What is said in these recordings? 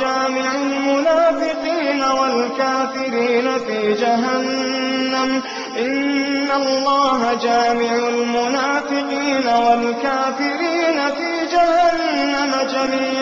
جامع المنافقين والكافرين في جهنم. إن الله جامع المنافقين والكافرين في جهنم جميعا.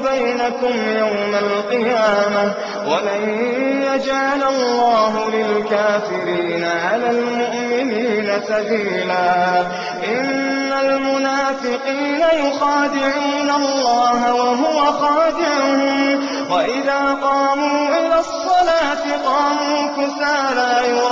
بينكم يوم القيامة ولن يجعل الله للكافرين على المؤمنين سبيلا إن المنافقين يخادعون الله وهو خادعهم وإذا قاموا إلى الصلاة قاموا كسالى يراءون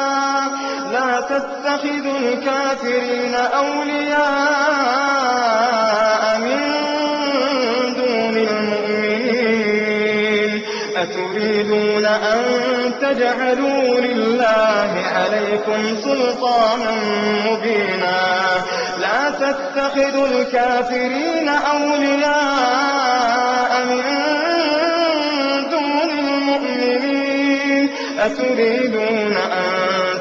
لا تتخذوا الكافرين أولياء من دون المؤمنين. أتريدون أن تجعلوا لله عليكم سلطانا مبينا. لا تتخذوا الكافرين أولياء من دون المؤمنين. أتريدون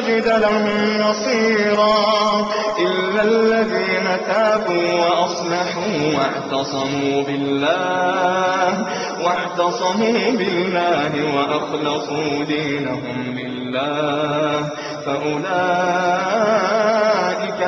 تجد لهم نصيرا إلا الذين تابوا وأصلحوا واعتصموا بالله واعتصموا بالله وأخلصوا دينهم لله فأولئك